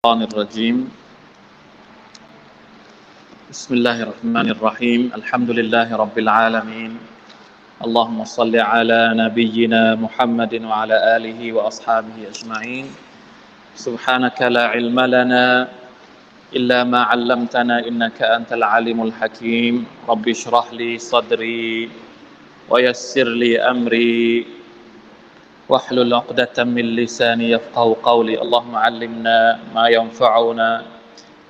الشيطان الرجيم بسم الله الرحمن الرحيم. الحمد لله رب العالمين. اللهم صل على نبينا محمد وعلى آله وأصحابه أجمعين. سبحانك لا علم لنا إلا ما علمتنا إنك أنت العليم الحكيم. رب اشرح لي صدري ويسر لي أمري. واحلل عقدة من لساني يفقه قولي. اللهم علمنا ما ينفعنا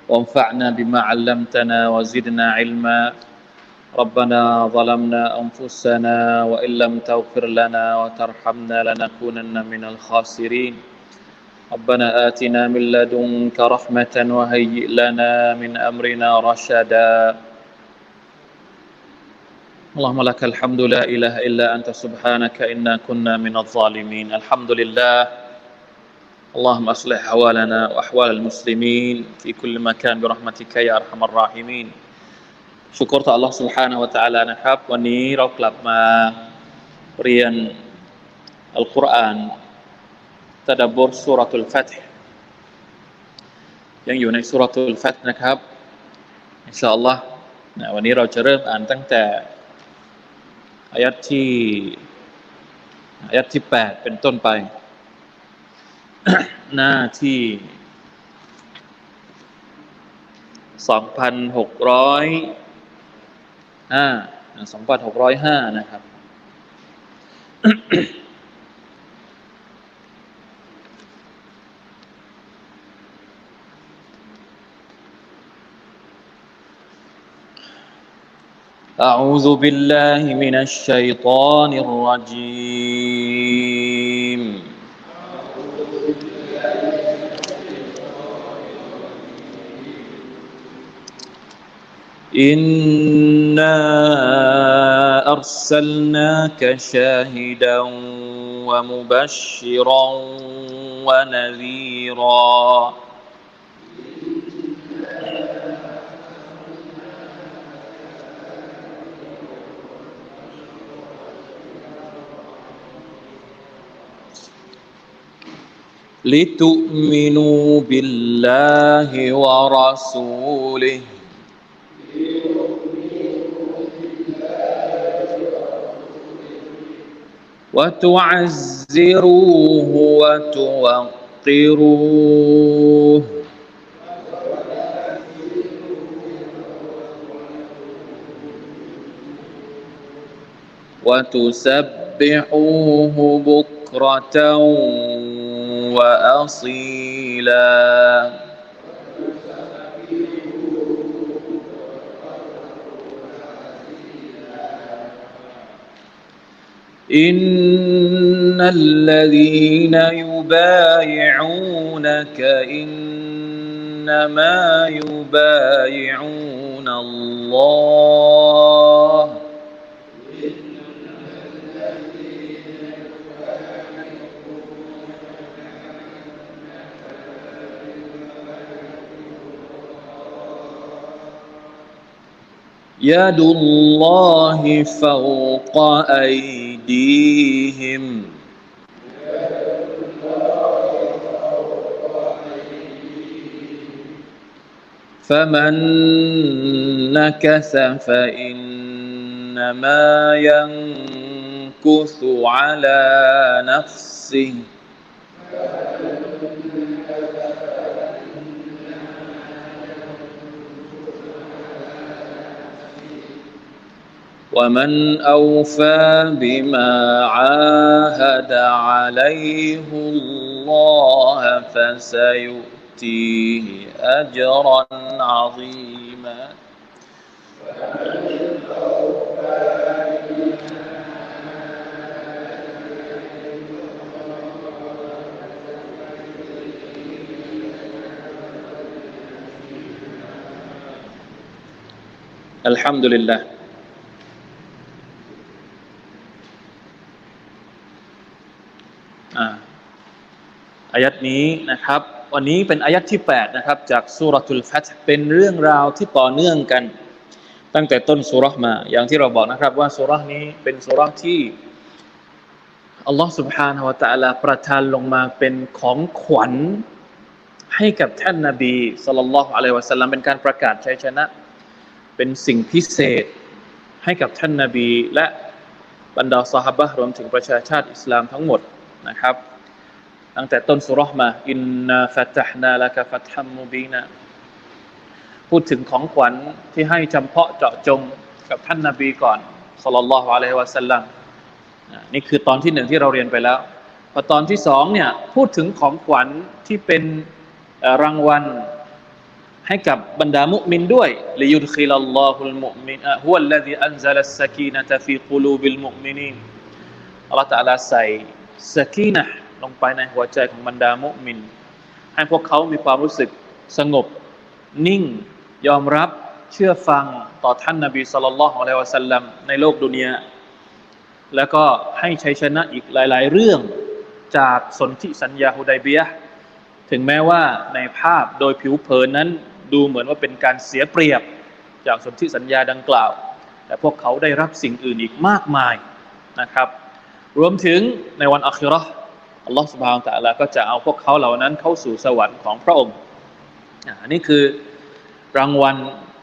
وانفعنا بما علمتنا وزدنا علما. ربنا ظلمنا أنفسنا وإن لم تغفر لنا وترحمنا لنكونن من الخاسرين. ربنا آتنا من لدنك رحمة وهيئ لنا من أمرنا رشدا. اللهم لك الحمد لا إله إلا أنت سبحانك إنا كنا من الظالمين الحمد لله اللهم أصلح أحوالنا وأحوال المسلمين في كل مكان برحمتك يا أرحم الراحمين ชุกรต่อ Allah سبحانه และ تعالى นะครับ วันนี้เรากลับมาเรียนอัลกุรอานตะดับบทสุรทูลฟัตยังอยู่ในสุรทูลฟัตนะครับอินชาอัลลอฮ์วันนี้เราจะเริ่มอ่านตั้งแต่ อายัดที่อายัดที่แปดเป็นต้นไป หน้าที่สองพันหกร้อยห้าสองพันหกร้อยห้านะครับ أعوذ بالله من الشيطان الرجيم. إنا أرسلناك شاهدا ومبشرا ونذيرا. لتؤمنوا بالله ورسوله. وتعزروه وتوقروه. وتسبحوه بكرة وأصيلا. إن الذين يبايعونك إنما يبايعون الله يد الله فوق أيديهم. فمن نكث فإنما ينكث على نفسه. ومن أوفى بما عاهد عليه الله فسيؤتيه أجرا عظيما. الحمد لله. อายัดนี้นะครับ วันนี้เป็นอายัดที่8นะครับจากสุรทุลฟัตเป็นเรื่องราวที่ต่อเนื่องกัน ตั้งแต่ต้นสุรมา อย่างที่เราบอกนะครับว่าสุรนี้เป็นสุรที่อัลลอฮ์ سبحانه แวะตาลาประทานลงมาเป็นของขวัญให้กับท่านนาบีสุลต่านละฮ์อะลัยวะสัลลัมเป็นการประกาศชัยชนะ เป็นสิ่งพิเศษให้กับท่านนาบี และบรรดาสหายรวมถึงประชาชาติอิสลามทั้งหมดนะครับ ตั้งแต่ต้นสุรษมาอินนาฟัตฮ์นาละกฟัตฮัมมูบีนาพูดถึงของขวัญที่ให้จำเพาะเจาะจงกับท่านนาบีก่อนสุลต่านละฮ์อะลัยวะสัลลัมนี่คือตอนที่หนึ่งที่เราเรียนไปแล้วพอตอนที่สองเนี่ยพูดถึงของขวัญที่เป็นรางวัลให้กับบรรดามุมินด้วยลิยุดคิลลอฮุลมุมินฮุวัลลซีอันซัลัสสกีนะตฟีกุลูบิลมุมินีอัลลอฮฺตะลาใส่สกีนะ ลงไปในหัวใจของบรรดามุมิน ให้พวกเขามีความรู้สึกสงบ นิ่ง ยอมรับเชื่อฟังต่อท่านนบีصلى الله عليه وسلمในโลกดุนยาแล้วก็ให้ชัยชนะอีกหลาย ๆ เรื่องจากสนธิสัญญาฮุดัยเบียถึงแม้ว่าในภาพโดยผิวเผินนั้นดูเหมือนว่าเป็นการเสียเปรียบจากสนธิสัญญาดังกล่าว แต่พวกเขาได้รับสิ่งอื่นอีกมากมายนะครับ รวมถึงในวันอัครา อัลลอฮฺสุบฮานตะลาก็จะเอาพวกเขาเหล่านั้นเข้าสู่สวรรค์ของพระองค์อันนี้คือรางวัล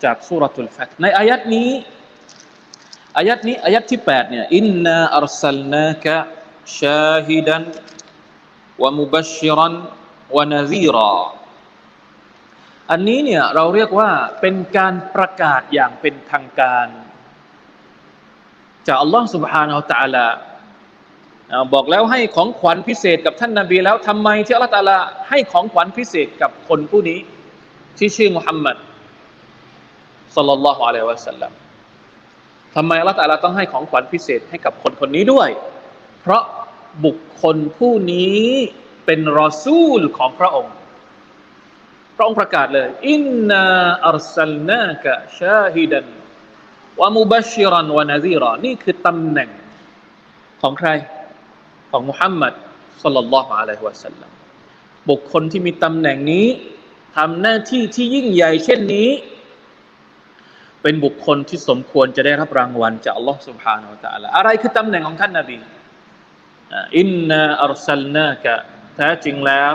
จากสุรทูลฟัตในอายัดนี้อายัดนี้อายัดที่8เนี่ยอินนาอัลสัลนากะชาฮิดันวะมุบัชชิรันวะนาซีรออันนี้เนี่ยเราเรียกว่าเป็นการประกาศอย่างเป็นทางการจากอัลลอฮ์ سبحانه และ تعالى บอกแล้วให้ของขวัญพิเศษกับท่านนาบีแล้วทำไมที่อัลลอฮฺตาลาให้ของขวัญพิเศษกับคนผู้นี้ ที่ชื่อมุฮัมมัดสัลลัลลอฮุอะลัยวะสัลลัมทำไมอัลลอฮฺตาลาต้องให้ของขวัญพิเศษให้กับคนคนนี้ด้วย เพราะบุคคลผู้นี้เป็นรอซูลของพระองค์ พระองค์ประกาศเลยอินนาอัลสัลนากะชาฮิดันวะมุบัชชิรันวะนาซีรอนี่คือตำแหน่งของใคร ของมุฮัมมัดสัลลัลลอฮุอะลัยฮิวะสัลลัมบุคคลที่มีตำแหน่งนี้ทำหน้าที่ที่ยิ่งใหญ่เช่นนี้ เป็นบุคคลที่สมควรจะได้รับรางวัลจากอัลลอฮ์ سبحانه และ تعالى อะไรคือตำแหน่งของท่านนาบีอินนาอัลสัลนากะแท้จริงแล้ว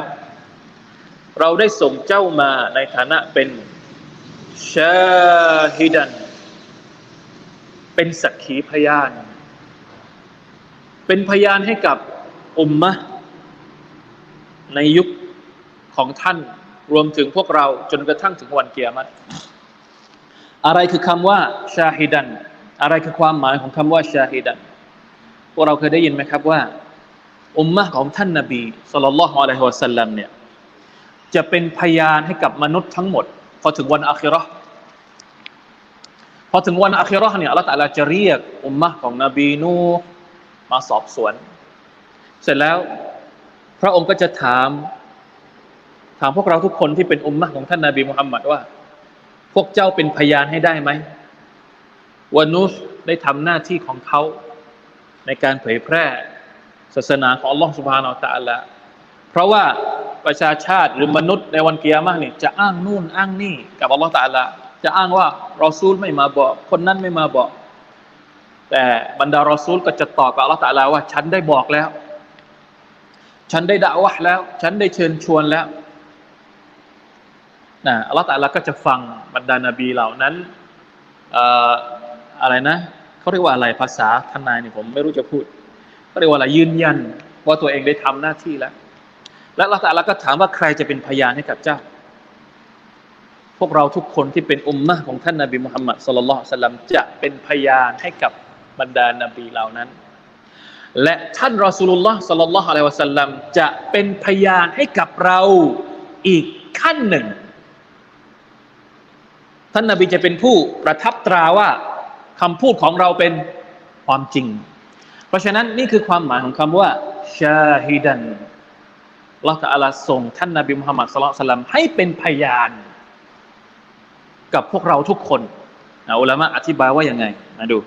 เราได้ส่งเจ้ามาในฐานะเป็นชาฮิดัน เป็นสักขีพยาน เป็นพยานให้กับอุมมะในยุคของท่านรวมถึงพวกเราจนกระทั่งถึงวันเกียรติอะไรคือคำว่าชาฮิดัน อะไรคือความหมายของคำว่าชาฮิดันพวกเราเคยได้ยินไหมครับว่า อุมมะของท่านนาบีสุลต่านละฮ์อะลัยฮิวะสัลลัมเนี่ยจะเป็นพยานให้กับมนุษย์ทั้งหมด พอถึงวันอาคิรอพอถึงวันอาคิรอเนี่ยอัลลอฮฺตะลาจะเรียกอุมมะของนบีนู มาสอบสวน เสร็จแล้วพระองค์ก็จะถาม ถามพวกเราทุกคนที่เป็นอุมมะของท่านนาบีมุฮัมมัดว่า พวกเจ้าเป็นพยานให้ได้ไหมว่านูสได้ทำหน้าที่ของเขา ในการเผยแพร่ศาสนาของอัลลอฮฺสุบฮานาอัลตะลาเพราะว่าประชาชาติหรือมนุษย์ในวันเกียร์มากนี่จะอ้างนู่นอ้างนี่กับอัลลอฮฺตาละจะอ้างว่ารอซูลไม่มาบอก คนนั้นไม่มาบอก แต่บรรดารอซูลก็จะตอบกับอัลลอฮฺตาลาว่า ฉันได้บอกแล้ว ฉันได้ด่าวะแล้ว ฉันได้เชิญชวนแล้วนะอัลลอฮฺตาลาก็จะฟังบรรดานาบีเหล่านั้นอะไรนะเขาเรียกว่าอะไรภาษาทนายเนี่ยผมไม่รู้จะพูดเขาเรียกว่าอะไรยืนยันว่าตัวเองได้ทำหน้าที่แล้ว และละตาลาก็ถามว่าใครจะเป็นพยานให้กับเจ้า พวกเราทุกคนที่เป็นอุมมะของท่านนาบีมุฮัมมัดสุลลัลสลัมจะเป็นพยานให้กับ บรรดานาบีเหล่านั้น และท่านรอสูลุลลอฮ์สัลลัลลอฮุอะลัยวะสัลลัมจะเป็นพยานให้กับเราอีกขั้นหนึ่ง ท่านนาบีจะเป็นผู้ประทับตราว่าคำพูดของเราเป็นความจริง เพราะฉะนั้นนี่คือความหมายของคำว่าชาฮิดันอัลลอฮฺตะอาลาส่งท่านนาบีมุฮัมมัด صلى الله عليه وسلمให้เป็นพยาน กับพวกเราทุกคนนะอุลามะอธิบายว่ายังไงมาดู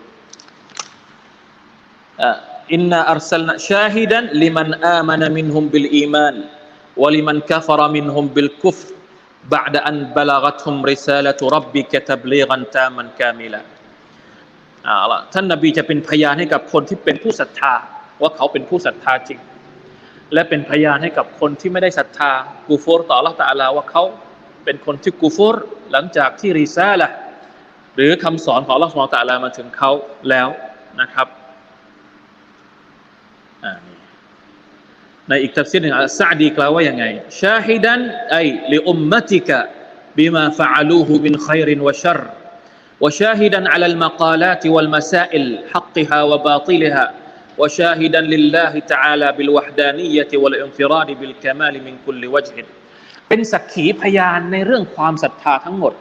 อินนาอัลสลนชาฮิดันลิมันอามันมินฮุมบิลอีมานวลิมันกัฟรมินฮุมบิลกุฟ بعد أن بلغتهم رسالة ربك تبليغا تاما كاملا อ่าท่านนบีจะเป็นพยานให้กับคนที่เป็นผู้ศรัทธา ว่าเขาเป็นผู้ศรัทธาจริง และเป็นพยานให้กับคนที่ไม่ได้ศรัทธากูฟรต่อละตาลาว่าเขาเป็นคนที่กูฟรหลังจากที่รีซาละหรือคำสอนของละสมตาลามาถึงเขาแล้วนะครับ ในอีกทัศน์หนึ่งอัลซาดีกล่าวว่ายังไงชาฮิดันไอลิอุมมติกะ بما فعلوه من خير وشر وشاهدا على المقالات والمسائل حقها وباطلها وشاهدا لله تعالى بالوحدانية والانفراد بالكمال من كل وجه เป็นสักขีพยานในเรื่องความศรัทธาทั้งหมด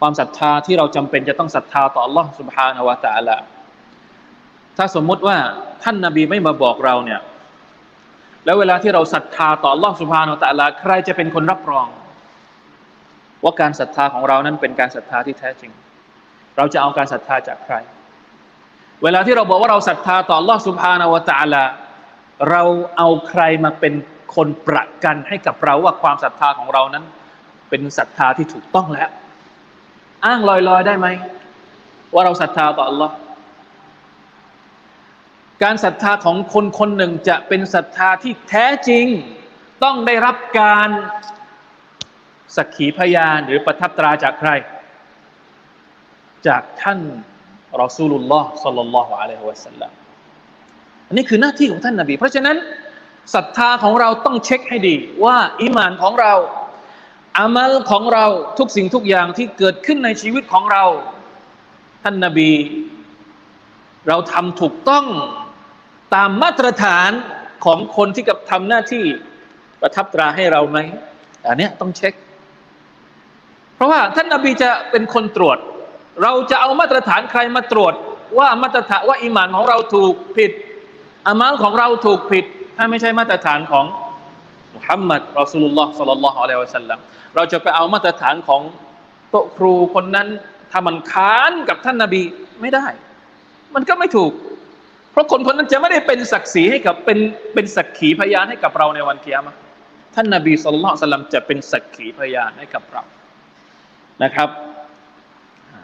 ความศรัทธาที่เราจำเป็นจะต้องศรัทธาต่อ Allah سبحانه และ تعالى ถ้าสมมุติว่าท่านนาบีไม่มาบอกเราเนี่ย แล้วเวลาที่เราศรัทธาต่อลอสุภาโนตะลา ใครจะเป็นคนรับรอง ว่าการศรัทธาของเรานั้นเป็นการศรัทธาที่แท้จริง เราจะเอาการศรัทธาจากใคร เวลาที่เราบอกว่าเราศรัทธาต่อลอสุภาโนตะลา เราเอาใครมาเป็นคนประกันให้กับเราว่าความศรัทธาของเรานั้น เป็นศรัทธาที่ถูกต้องแล้ว อ้างลอยๆได้ไหมว่าเราศรัทธาต่อ Allah การศรัทธาของคนคนหนึ่งจะเป็นศรัทธาที่แท้จริง ต้องได้รับการสักขีพยานหรือประทับตราจากใคร จากท่านรอซูลุลลอฮ์สัลลัลลอฮุอะลัยฮิวะสัลลัมอันนี้คือหน้าที่ของท่านนาบี เพราะฉะนั้นศรัทธาของเราต้องเช็คให้ดี ว่าอิมานของเราอามัลของเราทุกสิ่งทุกอย่างที่เกิดขึ้นในชีวิตของเรา ท่านนาบี เราทำถูกต้อง ตามมาตรฐานของคนที่กับทำหน้าที่ประทับตราให้เราไหมอันนี้ต้องเช็ค เพราะว่าท่านนาบีจะเป็นคนตรวจ เราจะเอามาตรฐานใครมาตรวจ ว่ามาตรฐานว่าอิมานของเราถูกผิดอามัลของเราถูกผิด ถ้าไม่ใช่มาตรฐานของมุฮัมมัดรอสูลุลลอฮ์สัลลัลลอฮุอะลัยฮิวะสัลลัมเราจะไปเอามาตรฐานของโตครูคนนั้นถ้ามันค้านกับท่านนาบีไม่ได้ มันก็ไม่ถูก ราะคนคนนั้นจะไม่ได้เป็นศักดิ์ศรีให้กับเป็นเป็นสักขีพยานให้กับเราในวันเกียรติท่านนาบีสุลต่านจะเป็นสักขีพยานให้กับเรานะครับ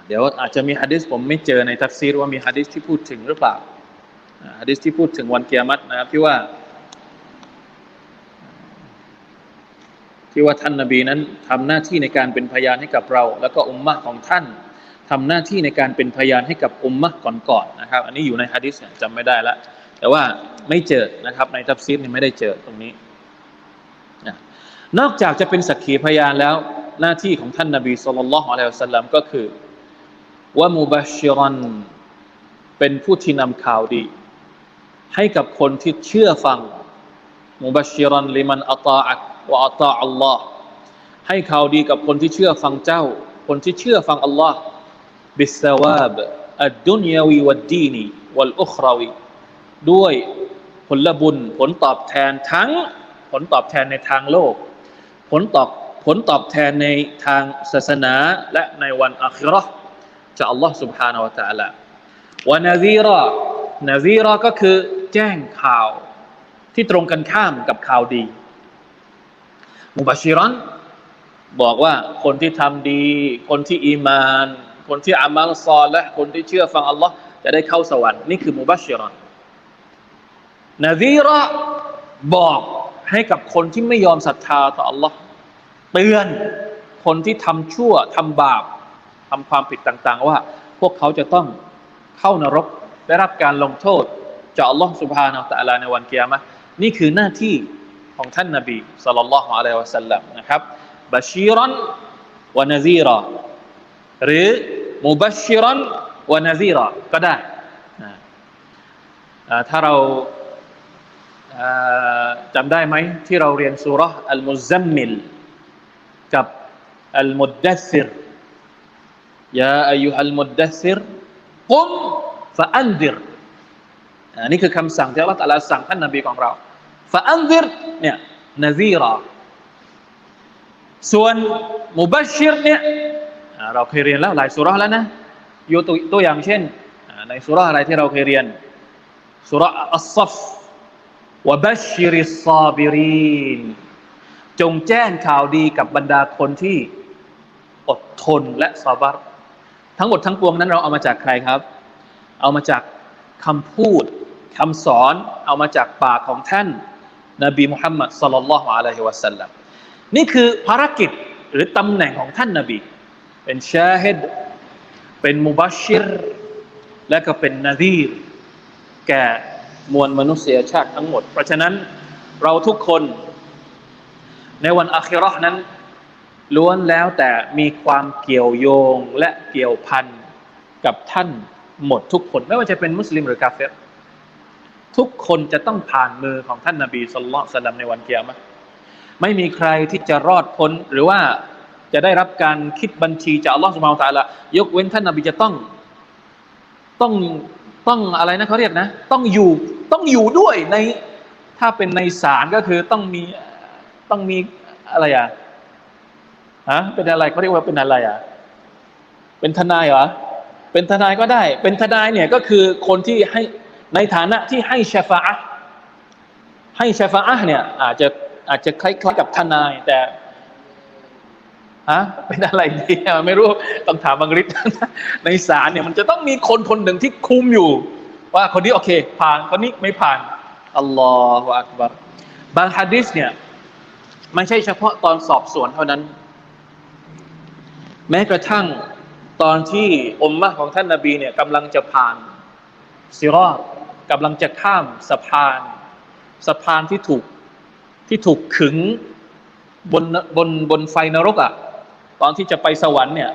เดี๋ยวอาจจะมีฮะดิษผมไม่เจอในทัฟซีรว่ามีฮะดิษที่พูดถึงหรือเปล่าฮะดิษที่พูดถึงวันเกียรตินะครับที่ว่า ที่ว่าท่านนาบีนั้นทำหน้าที่ในการเป็นพยานให้กับเรา แล้วก็อุมมะของท่าน ทำหน้าที่ในการเป็นพยานให้กับอุมมะก่อนๆนะครับ อันนี้อยู่ในฮะดิษจำไม่ได้ละแต่ว่าไม่เจอนะครับ ในทัฟซีรนี่ไม่ได้เจอตรงนี้นอกจากจะเป็นสักขีพยานแล้วหน้าที่ของท่านนาบีสุลต่านละฮ์อะลัยฮิสลลัมก็คือว่ามุบัชิรันเป็นผู้ที่นำข่าวดี ให้กับคนที่เชื่อฟังมุบัชิรันลิมันอัตาอักวะอัตาอัลลอฮ์ให้ข่าวดีกับคนที่เชื่อฟังเจ้า คนที่เชื่อฟังอัลลอฮ์ บิสซาวาบอัดดุนยาวีวัดดีนีวัลอุคราวีด้วยผลบุญผลตอบแทนทั้งผลตอบแทนในทางโลก ผลตอบผลตอบแทนในทางศาสนาและในวันอัคราจากอัลลอฮ์ سبحانه และ تعالى วานาซีรอนาซีรอก็คือแจ้งข่าวที่ตรงกันข้ามกับข่าวดี มุบาชิรันบอกว่าคนที่ทำดี คนที่อีมาน คนที่อามัลซอลและคนที่เชื่อฟังอัลลอฮ์จะได้เข้าสวรรค์นี่คือมุบาชิรันนาซีรอบอกให้กับคนที่ไม่ยอมศรัทธาต่ออัลลอฮ์เตือนคนที่ทำชั่วทำบาปทำความผิดต่าง ๆ ว่า พวกเขาจะต้องเข้านรกได้รับการลงโทษจากอัลลอฮฺ سبحانه وتعالى ในวันกิยามะฮฺนี่คือหน้าที่ของท่านนาบีصلى الله عليه وسلم นะครับ بشيرا ونذيرا หรือ مبشرا ونذيرا ก็ได้ถ้าเราจำได้ไหมที่เราเรียนสูเราะฮฺอัลมุซซัมมิลกับอัลมุดดัสซิรيا أيها المدثر قم فأنذر อันนี้คือคำสั่งที่อัลลอฮฺตรัสสั่งท่านนบีของเราفأنذر เนี่ย نذيرا ส่วน مبشر เนี่ย เราเคยเรียนแล้วหลายสุราแล้วนะยกตัวตัวอย่างเช่น ในสุราอะไรที่เราเคยเรียนสุราอัลซัฟوبشر الصابرينจงแจ้งข่าวดีกับบรรดาคนที่อดทนและซาบัรทั้งหมดทั้งปวงนั้นเราเอามาจากใครครับ เอามาจากคำพูดคำสอนเอามาจากปากของท่าน นบีมุฮัมมัดสลลัลลอฮุอะลัยฮิวะสัลลัมนี่คือภารกิจหรือตำแหน่งของท่านนบี เป็นชาฮิดเป็นมุบัชชิร และก็เป็นนาดีร แก่มวลมนุษยชาติทั้งหมด เพราะฉะนั้นเราทุกคน ในวันอาคิรอห์นั้น ล้วนแล้วแต่มีความเกี่ยวโยงและเกี่ยวพันกับท่านหมดทุกคน ไม่ว่าจะเป็นมุสลิมหรือกาเฟรทุกคนจะต้องผ่านมือของท่านนาบีสุลต่านในวันเกียรติไม่มีใครที่จะรอดพ้นหรือว่า จะได้รับการคิดบัญชีจากอัลลอฮฺสุบฮานตะละยกเว้นท่านนบีจะต้องต้องต้องอะไรนะเขาเรียกนะ ต้องอยู่ต้องอยู่ด้วยในถ้าเป็นในศาลก็คือต้องมีต้องมีอะไรอะฮะเป็นอะไรเขาเรียกว่าเป็นอะไรอะเป็นทนายเหรอเป็นทนายก็ได้ เป็นทนายเนี่ยก็คือคนที่ให้ในฐานะที่ให้ชฟาอะให้ชฟาอะเนี่ยอาจจะอาจจะคล้ายๆกับทนาย แต่ ฮะเป็นอะไรดีไม่รู้ต้องถามบังริษในศาลเนี่ยมันจะต้องมีคนคนหนึ่งที่คุมอยู่ ว่าคนนี้โอเค ผ่านคนนี้ไม่ผ่านอัลลอฮฺอักบารบางฮะดิษเนี่ยไม่ใช่เฉพาะตอนสอบสวนเท่านั้น แม้กระทั่งตอนที่อมมะของท่านนาบีเนี่ยกำลังจะผ่านซิรอดกำลังจะข้ามสะพาน สะพานที่ถูกที่ถูกขึงบนบนบนไฟนรกอะ่ะ ตอนที่จะไปสวรรค์เนี่ย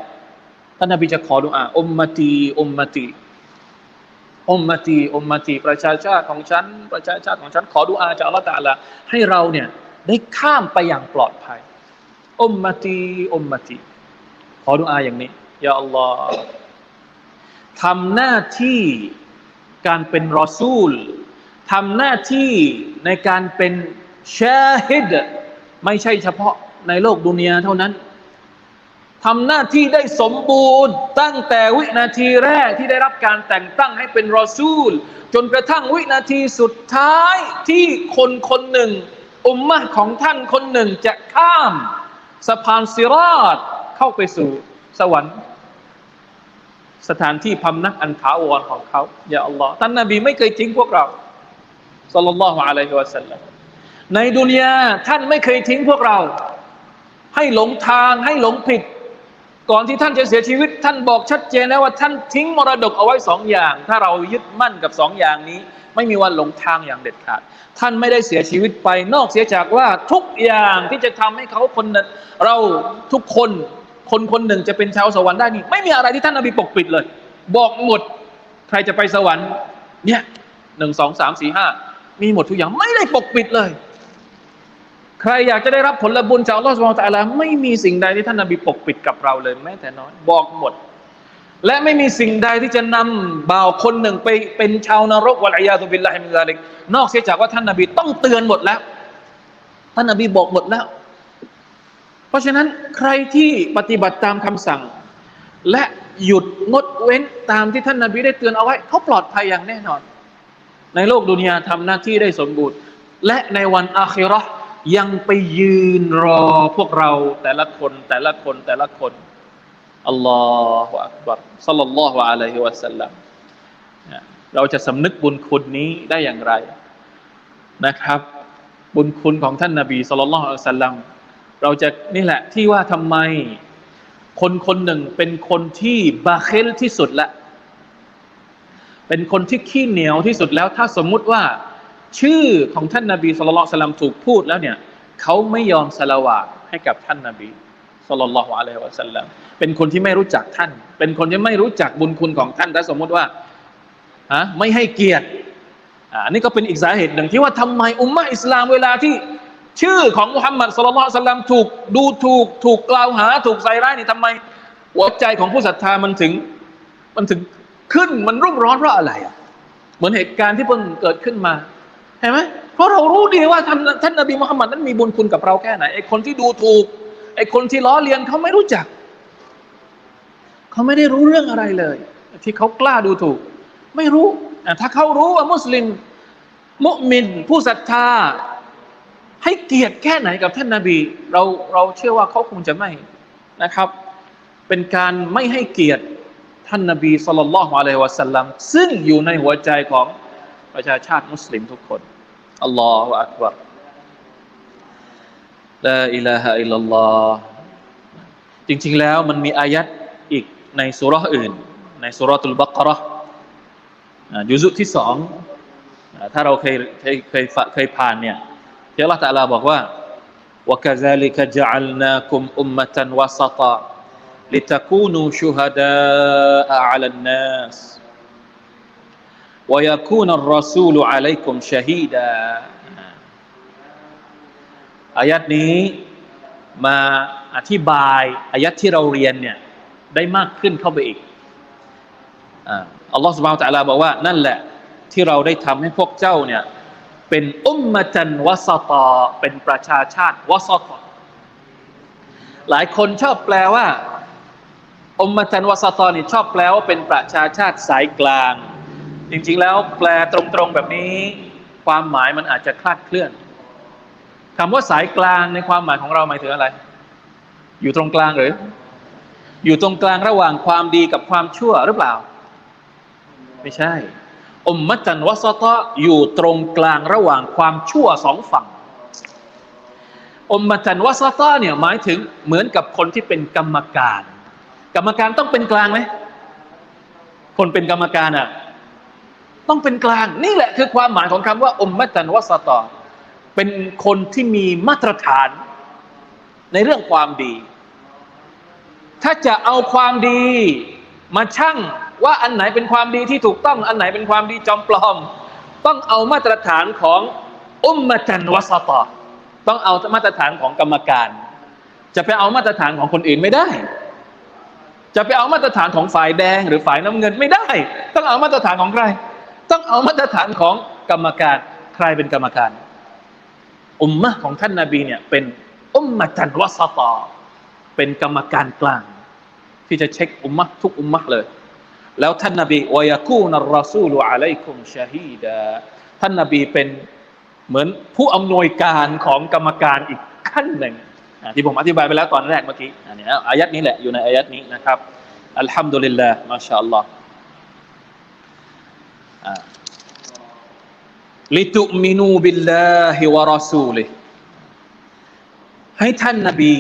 ท่านนบีจะขอดุอาอุมมตีอุมมตีอุมมตีอุมมตีประชาชาติของฉัน ประชาชาติของฉัน ขอดุอาจากอัลลอฮฺตาละให้เราเนี่ยได้ข้ามไปอย่างปลอดภัยอุมมตีอุมมตีขอดุอาอย่างนี้ยาอัลลอฮ์ทำหน้าที่การเป็นรอซูลทำหน้าที่ในการเป็นชาฮิดไม่ใช่เฉพาะในโลกดุนยาเท่านั้น ทำหน้าที่ได้สมบูรณ์ ตั้งแต่วินาทีแรกที่ได้รับการแต่งตั้งให้เป็นรอซูล จนกระทั่งวินาทีสุดท้ายที่คนคนหนึ่ง อุมมะของท่านคนหนึ่งจะข้าม สะพานซิราตเข้าไปสู่สวรรค์ สถานที่พำนักอันถาวรของเขาอย่าอัลลอฮ์ท่านนบีไม่เคยทิ้งพวกเราสัลลัลลอฮุอะลัยฮิวะสัลลัมในดุนยาท่านไม่เคยทิ้งพวกเรา ให้หลงทางให้หลงผิด ก่อนที่ท่านจะเสียชีวิต ท่านบอกชัดเจนแล้วว่าท่านทิ้งมรดกเอาไว้สองอย่าง ถ้าเรายึดมั่นกับสองอย่างนี้ ไม่มีวันหลงทางอย่างเด็ดขาด ท่านไม่ได้เสียชีวิตไปนอกเสียจากว่าทุกอย่างที่จะทำให้เขาคนเราทุกคนคนคนหนึ่งจะเป็นชาวสวรรค์ได้นี่ไม่มีอะไรที่ท่านนบีปกปิดเลย บอกหมดใครจะไปสวรรค์เนี่ยหนึ่งสองสามสี่ห้ามีหมดทุกอย่างไม่ได้ปกปิดเลย ใครอยากจะได้รับผลบุญจากอัลลอฮฺสุบฮฺตะลาไม่มีสิ่งใดที่ท่านนบีปกปิดกับเราเลยแม้แต่น้อยบอกหมด และไม่มีสิ่งใดที่จะนำบ่าวคนหนึ่งไปเป็นชาวนรกวะลัยาตุบิลลาฮิมิซาลิกนอกเสียจากว่าท่านนบีต้องเตือนหมดแล้ว ท่านนบีบอกหมดแล้ว เพราะฉะนั้นใครที่ปฏิบัติตามคำสั่ง และหยุดงดเว้นตามที่ท่านนบีได้เตือนเอาไว้ เขาปลอดภัยอย่างแน่นอน ในโลกดุนยาทำหน้าที่ได้สมบูรณ์ และในวันอาคิรอ ยังไปยืนรอพวกเราแต่ละคนแต่ละคนแต่ละคนอัลลอฮฺอักบัรสัลลัลลอฮุอะลัยฮิวะสัลลัมเราจะสำนึกบุญคุณนี้ได้อย่างไรนะครับ บุญคุณของท่านนาบีสัลลัลลอฮุอะลัยฮิวะสัลลัมเราจะนี่แหละที่ว่าทำไม คนคนหนึ่งเป็นคนที่บาเคลที่สุดละ เป็นคนที่ขี้เหนียวที่สุดแล้ว ถ้าสมมุติว่า ชื่อของท่านนาบีสุลต่านถูกพูดแล้วเนี่ยเขาไม่ยอมสละวะให้กับท่านนาบีสุลต่านละอะลัยฮิวะสัลลัมเป็นคนที่ไม่รู้จักท่าน เป็นคนที่ไม่รู้จักบุญคุณของท่านถ้าสมมุติว่าฮะไม่ให้เกียรติอันนี้ก็เป็นอีกสาเหตุหนึ่งที่ว่าทำไมอุมมะอิสลามเวลาที่ชื่อของมุฮัมมัดสุลลัลสลัมถูกดูถูกถูกกล่าวหา ถูกใส่ร้ายนี่ทำไมหัวใจของผู้ศรัทธามันถึงมันถึงขึ้นมันรุ่มร้อนเพราะอะไรอะเหมือนเหตุการณ์ที่เพิ่งเกิดขึ้นมา เห็นไหมเพราะเรารู้ดีว่าท่านท่านนบีมุฮัมมัดนั้นมีบุญคุณกับเราแค่ไหนไอ้คนที่ดูถูกไอ้คนที่ล้อเลียนเขาไม่รู้จักเขาไม่ได้รู้เรื่องอะไรเลย ที่เขากล้าดูถูก ไม่รู้ถ้าเขารู้ว่ามุสลิม มุมิน ผู้ศรัทธา ให้เกียรติแค่ไหนกับท่านนาบี เราเราเชื่อว่าเขาคงจะไม่นะครับ เป็นการไม่ให้เกียรติท่านนาบีสุลต่านละฮ์อะลัยฮิวะสัลลัมซึ่งอยู่ในหัวใจของ ประชาชาติมุสลิมทุกคนอัลลอฮฺอักบารลาอิลาฮะอิลลัลลอฮ์จริงๆแล้วมันมีอายัดอีกในสุราอื่น ในสุรตุลบักรอยุซุที่สองถ้าเราเคยเคยเคยเคยผ่านเนี่ยที่อัลลอฮฺตะลาบอกว่า وكذلك جعلناكم أمة وسطا لتكونوا شهداء على الناس วยาคูนรอซูลุอะลัยกุมชาฮีดาอายัดนี้มาอธิบายอายัดที่เราเรียนเนี่ยได้มากขึ้นเข้าไปอีกอัลลอฮฺสุบานตะลาบอกว่านั่นแหละที่เราได้ทำให้พวกเจ้าเนี่ยเป็นอุมมะจันวสตอเป็นประชาชาติวสตอหลายคนชอบแปลว่าอุมมะจันวสตอนี่ชอบแปลว่าเป็นประชาชาติสายกลาง จริงๆแล้วแปลตรงๆแบบนี้ ความหมายมันอาจจะคลาดเคลื่อนคำว่าสายกลางในความหมายของเราหมายถึงอะไร อยู่ตรงกลางหรือ อยู่ตรงกลางระหว่างความดีกับความชั่วหรือเปล่า ไม่ใช่อมมะจันวสตะอยู่ตรงกลางระหว่างความชั่วสองฝั่งอมมะจันวสตะเนี่ยหมายถึงเหมือนกับคนที่เป็นกรรมการ กรรมการต้องเป็นกลางไหมคนเป็นกรรมการอะ ต้องเป็นกลาง นี่แหละคือความหมายของคำว่าอมมะจันวสตะเป็นคนที่มีมาตรฐานในเรื่องความดี ถ้าจะเอาความดีมาชั่งว่าอันไหนเป็นความดีที่ถูกต้อง อันไหนเป็นความดีจอมปลอม ต้องเอามาตรฐานของอุมมะจันวสตอต้องเอามาตรฐานของกรรมการ จะไปเอามาตรฐานของคนอื่นไม่ได้ จะไปเอามาตรฐานของฝ่ายแดง หรือฝ่ายน้ำเงินไม่ได้ ต้องเอามาตรฐานของใคร ต้องเอามาตรฐานของกรรมการใครเป็นกรรมการ อุมมะของท่านนาบีเนี่ยเป็นอุมมะจันวสตอเป็นกรรมการกลาง ที่จะเช็คอุมมะทุกอุมมะเลย แล้วท่านนบีวายกูนรอซูลอะลัยคุมชาฮีดาท่านนบีเป็นเหมือนผู้อำนวยการของกรรมการอีกขั้นหนึ่งที่ผมอธิบายไปแล้วตอนแรกเมื่อกี้อันนี้อายัดนี้แหละอยู่ในอายัดนี้นะครับอัลฮัมดุลิลลาห์มาชาอัลลอฮ์ ลิตุมินูบิลลาฮิวะรอซูลิให้ท่านนบี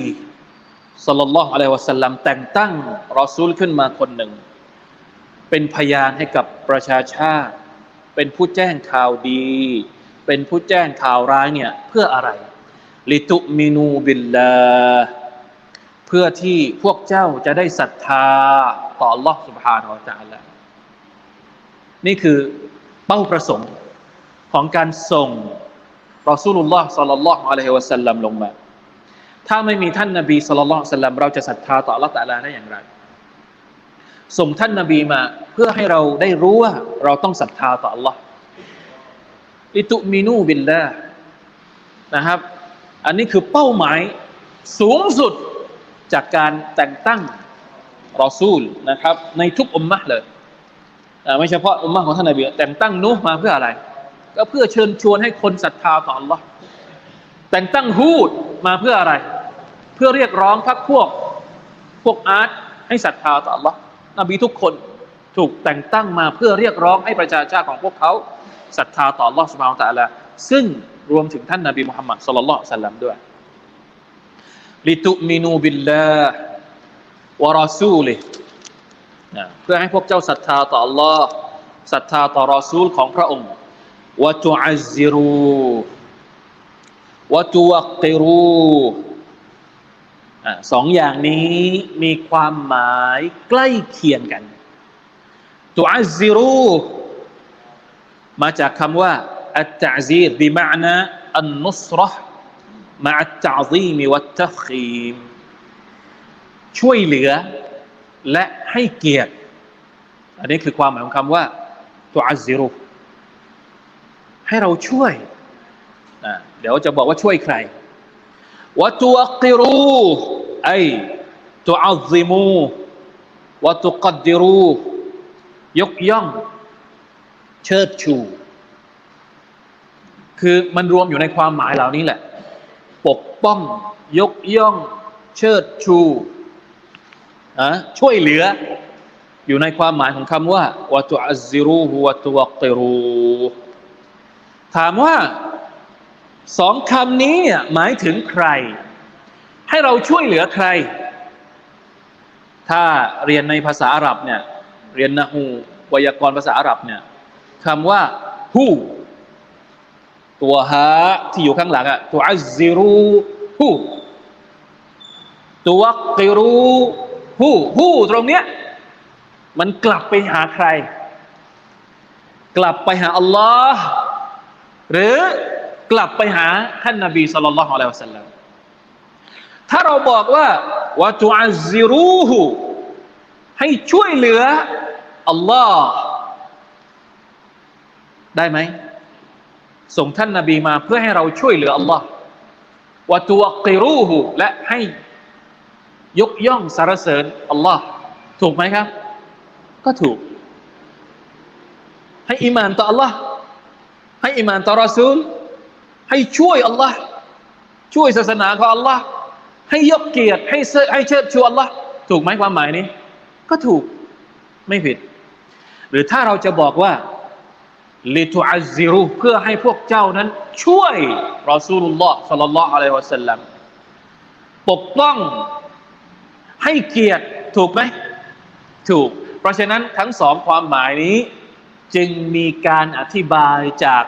สัลลัลลอฮุอะลัยฮิวะสัลลัมแต่งตั้งรอซูลขึ้นมาคนหนึ่งเป็นพยานให้กับประชาชาติ เป็นผู้แจ้งข่าวดี เป็นผู้แจ้งข่าวร้ายเนี่ยเพื่ออะไร ลิตุมินูบิลลาเพื่อที่พวกเจ้าจะได้ศรัทธาต่อ Allah سبحانه และ تعالى นี่คือเป้าประสงค์ของการส่งรอสูลุลลอฮ์สัลลัลลอฮุอะลัยฮิวะสัลลัมลงมา ถ้าไม่มีท่านนบีสัลลัลลอฮุสัลลัมเราจะศรัทธาต่อ Allah ตะลาได้อย่างไร ส่งท่านนาบีมาเพื่อให้เราได้รู้ว่าเราต้องศรัทธาต่อ Allah อิตุมินูบิลละนะครับ อันนี้คือเป้าหมายสูงสุดจากการแต่งตั้งรอซูลนะครับ ในทุกอุมมะเลย ไม่เฉพาะอุมมะของท่านนบีแต่งตั้งนูมาเพื่ออะไร ก็เพื่อเชิญชวนให้คนศรัทธาต่อ Allah แต่งตั้งฮูดมาเพื่ออะไร เพื่อเรียกร้องพักพวกพวกอาร์ตให้ศรัทธาต่อ Allah นบีทุกคนถูกแต่งตั้งมาเพื่อเรียกร้องให้ประชาชาติของพวกเขาศรัทธาต่อลอสมาลตะละซึ่งรวมถึงท่านนบีมุฮัมมัดสุลลัลสัลลัมด้วยลิตุมินูบิลลาห์วะรอซูลิ เพื่อให้พวกเจ้าศรัทธาต่อ Allah ศรัทธาต่อรอซูลของพระองค์วะตุอัซิรูวะตุวักิรูสองอย่างนี้มีความหมายใกล้เคียงกันตัวอัซซิรูมาจากคำว่าอัตตะซีรบิมานะอันนุสรห์มาอัตตะซีมวัตตะคีมช่วยเหลือ และให้เกียรติ อันนี้คือความหมายของคำว่าตัวอัซิรูให้เราช่วยเดี๋ยวจะบอกว่าช่วยใครวะตุกิรูไอตุอัซิมูวะตุกัดดิรูยกย่อง เชิดชู คือมันรวมอยู่ในความหมายเหล่านี้แหละ ปกป้อง ยกย่อง เชิดชูะช่วยเหลือ อยู่ในความหมายของคำว่าวะตุอัซซิรูวะตุวกิรูถามว่าสองคำนี้หมายถึงใคร ให้เราช่วยเหลือใคร ถ้าเรียนในภาษาอาหรับเนี่ยเรียนนะฮูไวยากรณ์ภาษาอาหรับเนี่ยคำว่าฮูตัวฮะที่อยู่ข้างหลังอะตัวอัซซิรูฮูตัวกิรู ฮูฮูตรงเนี้ยมันกลับไปหาใคร กลับไปหาอัลลอฮ์หรือกลับไปหาท่านนบีสุลต่านละฮ์อะลัยฮิวสัลลัมถ้าเราบอกว่าวะตุอัซซิรูฮูให้ช่วยเหลืออัลลอฮ์ได้ไหมส่งท่านนาบีมาเพื่อให้เราช่วยเหลืออัลลอฮ์วะตักิรูหูและให้ ยกย่องสรรเสริญอัลลอฮ์ถูกไหมครับ ก็ถูก ให้อิมานต่ออัลลอฮ์ให้อิมานต่อรอซูล ให้ช่วยอัลลอฮ์ช่วยศาสนาของอัลลอฮ์ให้ยกเกียรติให้เสให้เชิดชูอัลลอฮ์ถูกไหมความหมายนี้ ก็ถูกไม่ผิด หรือถ้าเราจะบอกว่าลิทุอัซซิรุเพื่อให้พวกเจ้านั้น ช่วยรอซูลุลลอฮ์สัลลัลลอฮุอะลัยฮิวะสัลลัมปกป้อง ให้เกียรติถูกไหมถูก เพราะฉะนั้นทั้งสองความหมายนี้ จึงมีการอธิบายจาก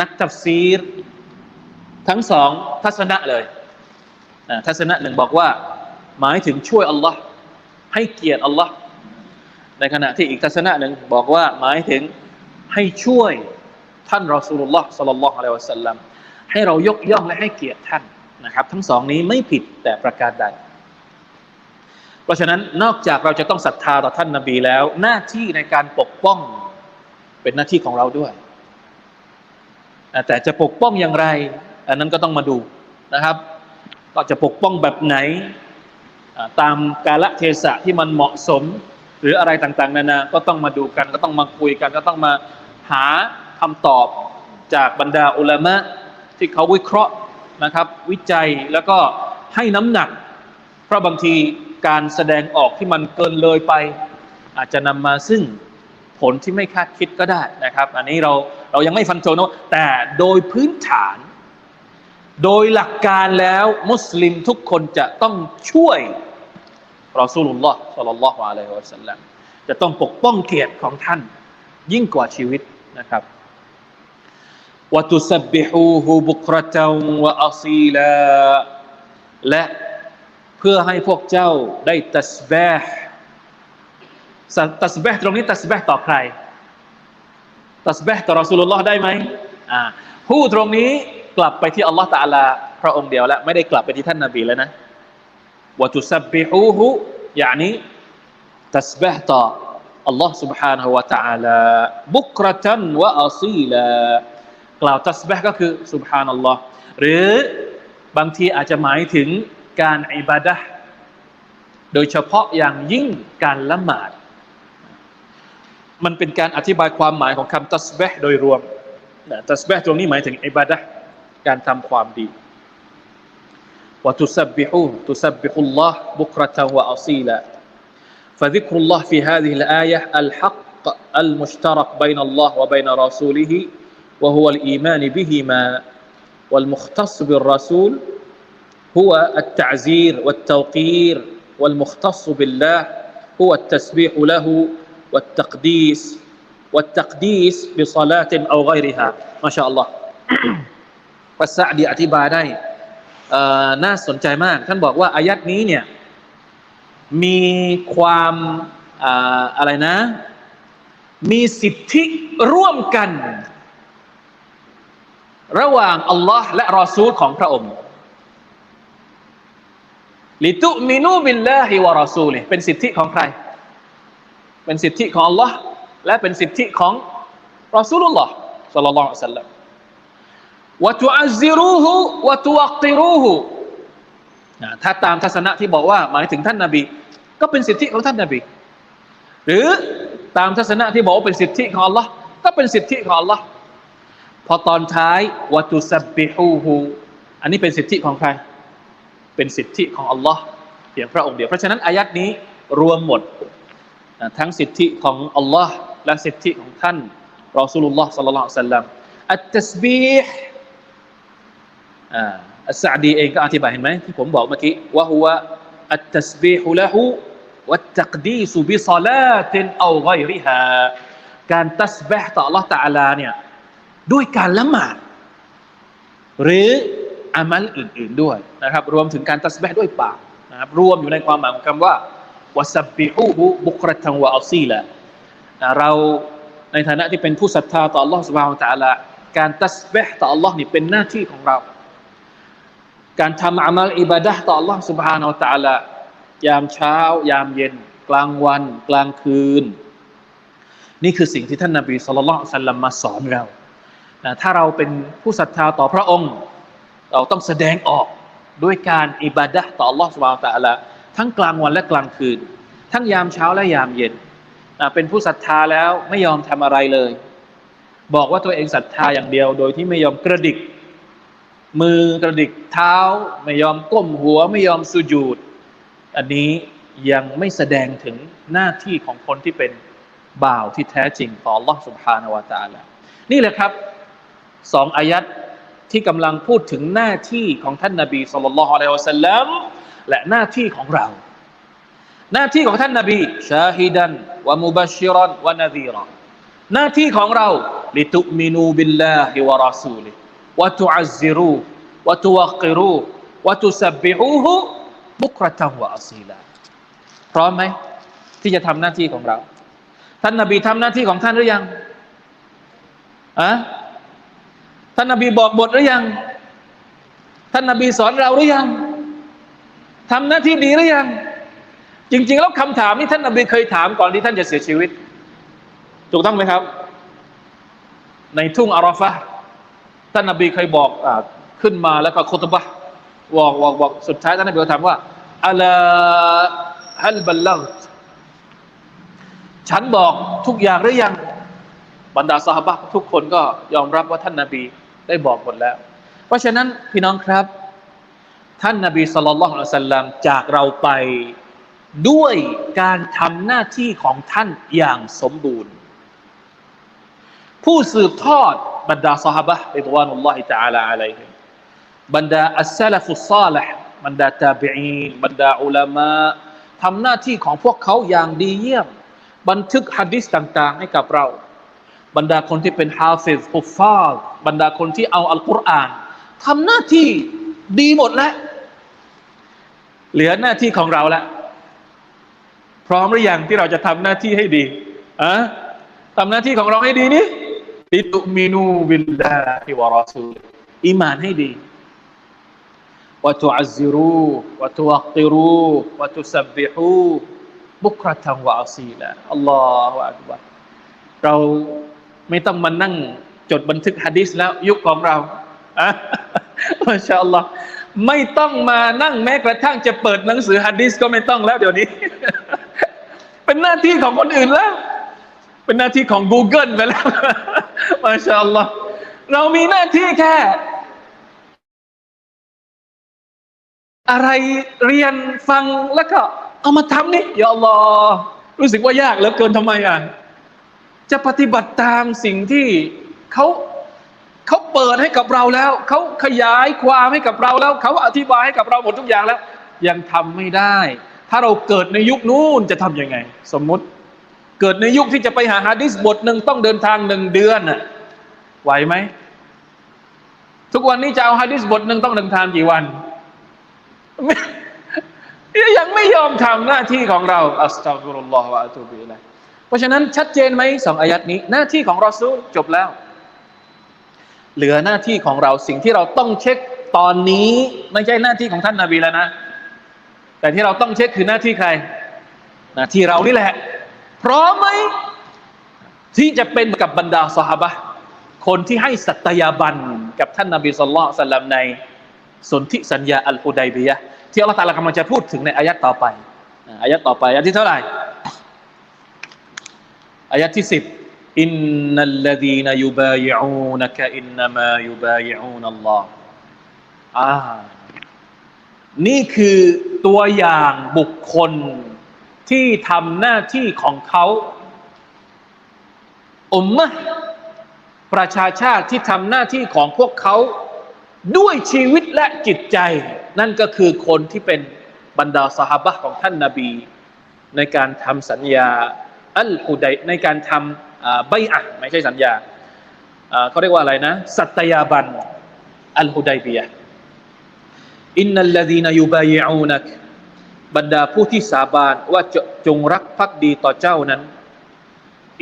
นักตัฟซีร ทั้งสองทัศนะเลยทัศนะหนึ่งบอกว่า หมายถึงช่วยอัลลอฮ์ให้เกียรติอัลลอฮ์ในขณะที่อีกทัศนะหนึ่งบอกว่าหมายถึงให้ช่วยท่านรอสูลุลลอฮ์สัลลัลลอฮุอะลัยฮิวะสัลลัมให้เรายกย่องและให้เกียรติท่านนะครับ ทั้งสองนี้ไม่ผิดแต่ประการใด เพราะฉะนั้นนอกจากเราจะต้องศรัทธาต่อท่านนาบีแล้ว หน้าที่ในการปกป้องเป็นหน้าที่ของเราด้วย แต่จะปกป้องอย่างไร อันนั้นก็ต้องมาดูนะครับก็จะปกป้องแบบไหนตามกาลเทศะที่มันเหมาะสม หรืออะไรต่างๆนานาก็ต้องมาดูกัน ก็ต้องมาคุยกัน ก็ต้องมาหาคำตอบจากบรรดาอุลามะที่เขาวิเคราะห์นะครับ วิจัยแล้วก็ให้น้ำหนักเพราะบางที การแสดงออกที่มันเกินเลยไป อาจจะนำมาซึ่งผลที่ไม่คาดคิดก็ได้นะครับ อันนี้เราเรายังไม่ฟันธงนะแต่โดยพื้นฐาน โดยหลักการแล้วมุสลิมทุกคนจะต้องช่วยรอสูลุลลอฮ์สัลลัลลอฮุอะลัยฮิวะสัลลัมจะต้องปกป้องเกียรติของท่าน ยิ่งกว่าชีวิตนะครับวะตุสบิฮูฮูบุครตังวะอัซีลาและ เพื่อให้พวกเจ้าได้ตัสบห์ตัสบห์ตรงนี้ตัสบห์ต่อใครตัสบห์ต่อรอสูลุลลอฮ์ได้ไหมอ่าฮูตรงนี้กลับไปที่อัลลอฮ์ตะอาลาพระองค์เดียวแล้วไม่ได้กลับไปที่ท่านนบีแล้วนะวะตุสบบิฮูฮูอย่างนี้ตัสบห์ต่อ อัลลอฮ์ سبحانه และ تعالى บุกรตันวะอัซีลากล่าวตัสบห์ก็คือ سبحان อัลลอฮ์หรือบางทีอาจจะหมายถึง การอิบาดะโดยเฉพาะอย่างยิ่งการละหมาด มันเป็นการอธิบายความหมายของคำตัสบห์โดยรวมตัสบห์ตรงนี้หมายถึงอิบาดะการทำความดี وتسبحوه تسبح الله بكرة وأصيلا فذكر الله في هذه الآية الحق المشترك بين الله وبين رسوله وهو الإيمان بهما والمختص بالرسول هو التعزير والتوقير والمختص بالله هو التسبيح له والتقديس والتقديس بصلاة أو غيرها ما شاء الله ภาษาดีอธิบายได้น่าสนใจมาก ท่านบอกว่าอายัดนี้เนี่ยมีความอะไรนะ มีสิทธิร่วมกัน ระหว่างอัลลอฮ์และรอซูลของพระองค์ ลิตุมินูบิลลาฮิวะรอซูลิเป็นสิทธิของใคร เป็นสิทธิของอัลลอฮ์และเป็นสิทธิของรอซูลุลลอฮ์สัลลัลลอฮุอะลัยฮิวะสัลลัมวะตุอัซซิรูฮูวะตุวักติรูฮูถ้าตามทัศนะที่บอกว่าหมายถึงท่านนาบี ก็เป็นสิทธิของท่านนาบี หรือตามทัศนะที่บอกว่าเป็นสิทธิของ Allah ก็เป็นสิทธิของ Allah พอตอนท้ายวะตุซับบิฮูฮูอันนี้เป็นสิทธิของใคร เป็นสิทธิของ Allah เพียงพระองค์เดียว เพราะฉะนั้นอายัดนี้รวมหมดทั้งสิทธิของ Allah และสิทธิของท่านรอสูลุลลอฮ์สัลลัลลอฮุอะลัลลัมอัตตสบีห์อัสซาดีเองก็อธิบายเห็นไหมที่ผมบอกเมื่อกี้ว่าหัวอัตตสบีห์ละหูวัตตักดีสุบิศลาตินเอาไกริฮาการตัสบห์ต่อ Allah Taala เนี่ยด้วยการละหมาดหรือ อามัลอื่น ๆด้วยนะครับ รวมถึงการตัสบห์ด้วยปากนะครับรวมอยู่ในความหมายของคำว่าวะซับบิฮูบุบุครตังวะอัลซีละเราในฐานะที่เป็นผู้ศรัทธาต่อ Allah سبحانه และ تعالى การตัสบห์ต่อ Allah นี่เป็นหน้าที่ของเรา การทำอามัลอิบาดะต่อ Allah سبحانه และ تعالى ยามเช้า ยามเย็น กลางวัน กลางคืน นี่คือสิ่งที่ท่านนาบีสุลต่านสัลลัมมาสอนเรานะถ้าเราเป็นผู้ศรัทธาต่อพระองค์ เราต้องแสดงออกด้วยการอิบาดะต่อ Allah สุบฮานตะละทั้งกลางวันและกลางคืน ทั้งยามเช้าและยามเย็นนะเป็นผู้ศรัทธาแล้วไม่ยอมทำอะไรเลย บอกว่าตัวเองศรัทธาอย่างเดียว โดยที่ไม่ยอมกระดิก มือกระดิกเท้า ไม่ยอมก้มหัว ไม่ยอมสุญูด อันนี้ยังไม่แสดงถึงหน้าที่ของคนที่เป็นบ่าวที่แท้จริงต่อ Allah سبحانه และ تعالى นี่แหละครับสองอายัด ที่กำลังพูดถึงหน้าที่ของท่านนาบีสุลต่านละฮ์อะลัยฮิวะสัลลัมและหน้าที่ของเรา หน้าที่ของท่านนาบีชาฮิดันวะมุบัชิรันวะนาซีรอหน้าที่ของเราลิตุมินูบิลลาฮิวะรอซูลิวะตุอัซซิรูวะตุวักกิรูวะตุซับบิฮูฮุบุครตังวะอัซีลาพร้อมไหมที่จะทำหน้าที่ของเรา ท่านนาบีทำหน้าที่ของท่านหรือยังอะ ท่านนบีบอกบทหรือยัง ท่านนบีสอนเราหรือยังทำหน้าที่ดีหรือยัง จริง ๆ แล้วคำถามนี้ท่านนบีเคยถามก่อนที่ท่านจะเสียชีวิต ถูกต้องไหมครับ ในทุ่งอาราฟะท่านนบีเคยบอกอขึ้นมาแล้วก็คุตบะบอกบอกบอกสุดท้ายท่านนบีถามว่าอัลฮัลบัลลังฉันบอกทุกอย่างหรือยัง บรรดาสหบะทุกคนก็ยอมรับว่าท่านนาบี ได้บอกหมดแล้ว เพราะฉะนั้นพี่น้องครับ ท่านนาบีสุลต่านสัลลัมจากเราไปด้วยการทำหน้าที่ของท่านอย่างสมบูรณ์ ผู้สืบทอดบรรดาสหบะอิดวานุลลอฮิตะอาลาอะลัยฮิบรรดาอัสซาลฟุซาลห์บรรดาตาบิอีนบรรดาอุลามะทำหน้าที่ของพวกเขาอย่างดีเยี่ยม บันทึกฮะดิษต่าง ๆ ให้กับเรา บรรดาคนที่เป็นฮาฟิซฮุฟฟาลบรรดาคนที่เอาอัลกุรอานทำหน้าที่ดีหมดแล้วเหลือหน้าที่ของเราแล้วพร้อมหรือยังที่เราจะทำหน้าที่ให้ดีอะทำหน้าที่ของเราให้ดีนี่ลิตุมินูบิลลาฮิวะรอซูลอีมานให้ดีวะตุอัซซิรูวะตุวักติรูวะตุซับบิฮูบุครตังวะอัซีละอัลลอฮฺอักบัรเรา ไม่ต้องมานั่งจดบันทึกฮะดิษแล้วยุคของเราอะมาชาอัลลอฮ์ไม่ต้องมานั่งแม้กระทั่งจะเปิดหนังสือฮะดิษก็ไม่ต้องแล้วเดี๋ยวนี้ เป็นหน้าที่ของคนอื่นแล้ว เป็นหน้าที่ของ Google ไปแล้วมาชาอัลลอฮ์เรามีหน้าที่แค่ อะไรเรียนฟังแล้วก็ เอามาทำนี่อย่าอัลลอฮ์รู้สึกว่ายากเหลือเกินทำไมอะ จะปฏิบัติตามสิ่งที่เขาเขาเปิดให้กับเราแล้ว เขาขยายความให้กับเราแล้ว เขาอธิบายให้กับเราหมดทุกอย่างแล้ว ยังทำไม่ได้ ถ้าเราเกิดในยุคนู้นจะทํำยังไง สมมุติเกิดในยุคที่จะไปหาฮะดิษบทหนึ่งต้องเดินทางหนึ่งเดือนน่ะไหวไหมทุกวันนี้จะเอาฮะดิษบทหนึ่งต้องเดินทางกี่วันยังไม่ยอมทำหน้าที่ของเราอัสตัฟุรุลลอฮฺวะอะตูบิลัย ราะฉะนั้นชัดเจนไหมสองอายัดนี้ หน้าที่ของรอซูลจบแล้ว เหลือหน้าที่ของเราสิ่งที่เราต้องเช็คตอนนี้ไม่ใช่หน้าที่ของท่านนาบีแล้วนะ แต่ที่เราต้องเช็คคือหน้าที่ใคร หน้าที่เรานี่แหละ พร้อมไหมที่จะเป็นกับบรรดาสหบะคนที่ให้สัตยาบันกับท่านนาบีสุลต่านสัลลัมในสนธิสัญญาอัลฮุดัยบียะที่อัลลอฮฺตาลากำลังจะพูดถึงในอายัดต่อไปอายัดต่อไปอายัดที่เท่าไหร่ อายะที่สิบอินนัลลดีนยุบายอูนกะอินนามายุบายอูนัลลอฮ์อ่านี่คือตัวอย่างบุคคลที่ทำหน้าที่ของเขาอุมมะประชาชาติที่ทำหน้าที่ของพวกเขาด้วยชีวิตและจิตใจ นั่นก็คือคนที่เป็นบรรดาสหบะของท่านนาบี ในการทำสัญญา อัลฮุดัยในการทำใบอะไม่ใช่สัญญาเขาเรียกว่าอะไรนะ สัตยาบันอัลฮุดัยบียอินนัลลดีนยูบายอูนักบรรดาผู้ที่สาบานว่าจะจงรักภักดีต่อเจ้านั้น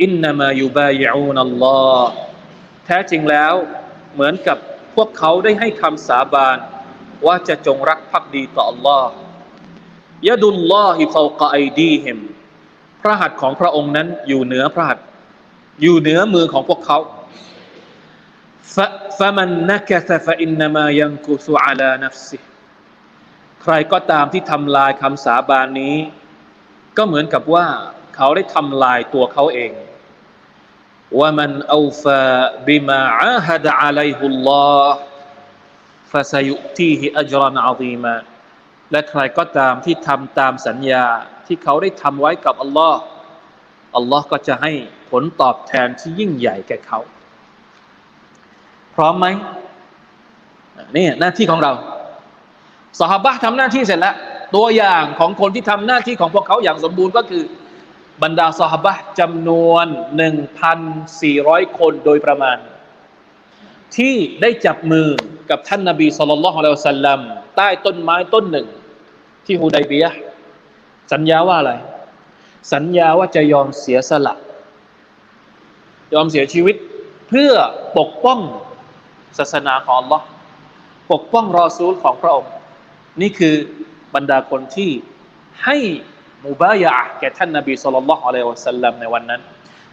อินนามายูบายอูนัลลอฮ์แท้จริงแล้วเหมือนกับพวกเขาได้ให้คำสาบาน ว่าจะจงรักภักดีต่อ Allah ยะดุลลอฮิฟาวกไอดีฮิม พระหัตถ์ของพระองค์นั้นอยู่เหนือพระหัตถ์อยู่เหนือมือของพวกเขาฟะมันนักะฟะอินนามายังกุสุอาลานัฟซิใครก็ตามที่ทำลายคำสาบานนี้ ก็เหมือนกับว่าเขาได้ทำลายตัวเขาเองว่ามันเอูฟาบิมาอาฮัดอะลัยฮุลลอฮ์ฟาซยุตีฮิอัจรันอาซีมาและใครก็ตามที่ทำตามสัญญา ที่เขาได้ทำไว้กับอัลลอฮ์อัลลอฮ์ก็จะให้ผลตอบแทนที่ยิ่งใหญ่แก่เขา พร้อมไหมนี่หน้าที่ของเราสหบะทำหน้าที่เสร็จแล้ว ตัวอย่างของคนที่ทำหน้าที่ของพวกเขาอย่างสมบูรณ์ก็คือ บรรดาสหบะจำนวน 1,400 คนโดยประมาณ ที่ได้จับมือกับท่านนาบีสุลต่านละฮ์อะลัยฮิสัลลัมใต้ต้นไม้ต้นหนึ่ง ที่ฮูดัยบียะ สัญญาว่าอะไร สัญญาว่าจะยอมเสียสละ ยอมเสียชีวิตเพื่อปกป้องศาสนาของ Allah ปกป้องรอซูลของพระองค์ นี่คือบรรดาคนที่ให้มุบายะแก่ท่านนบีสุลต่านละฮ์อะลัยวะสัลลัมในวันนั้น